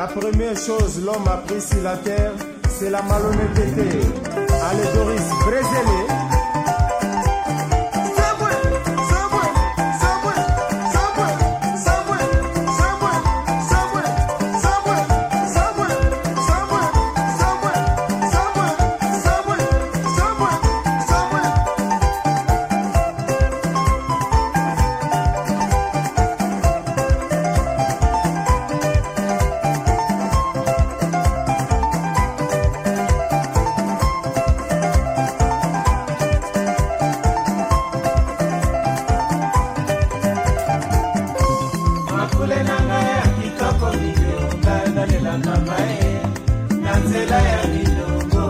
La première chose l'homme apprécie sur la terre, c'est la malhonnêteté. Allez Doris, kaka mae na nzela ya bilongo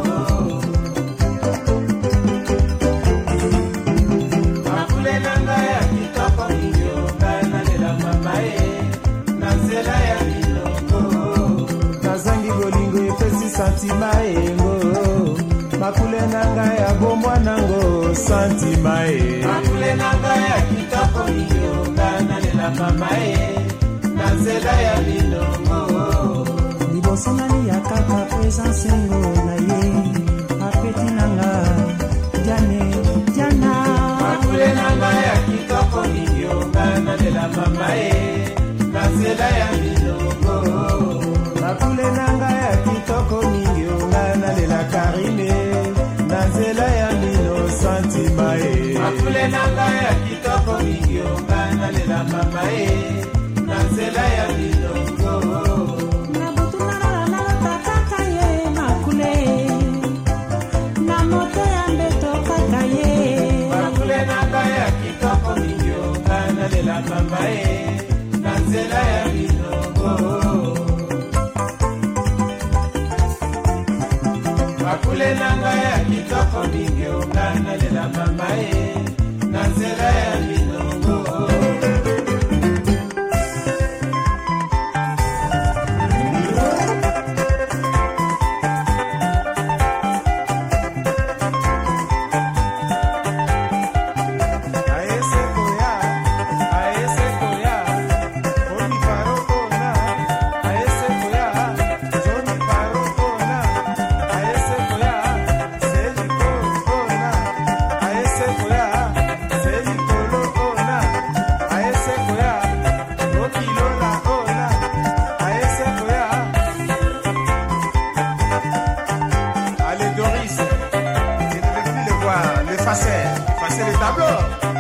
makule na ngai ya kitoko milionga nalelaka mae na nzela ya bilongo nazangi bolingo epesi santima yengo makule na ngai ya bomwa nango santima ye makule na ngai ya kitoko milionga nalelaka mae na nzela ya bilongo esengani ya kaka presence yo na ye apeti nanga jane jana makule nanga ya kitoko mingi onga nalela mama ye nasela ya milongo makule nanga ya kitoko mingi onga nalela karine nazela ya mino santima ye makule nanga ya kitoko mingi onga nalela mama ye na nzela ya mino Yeah. parceiro. Facilitar, bro.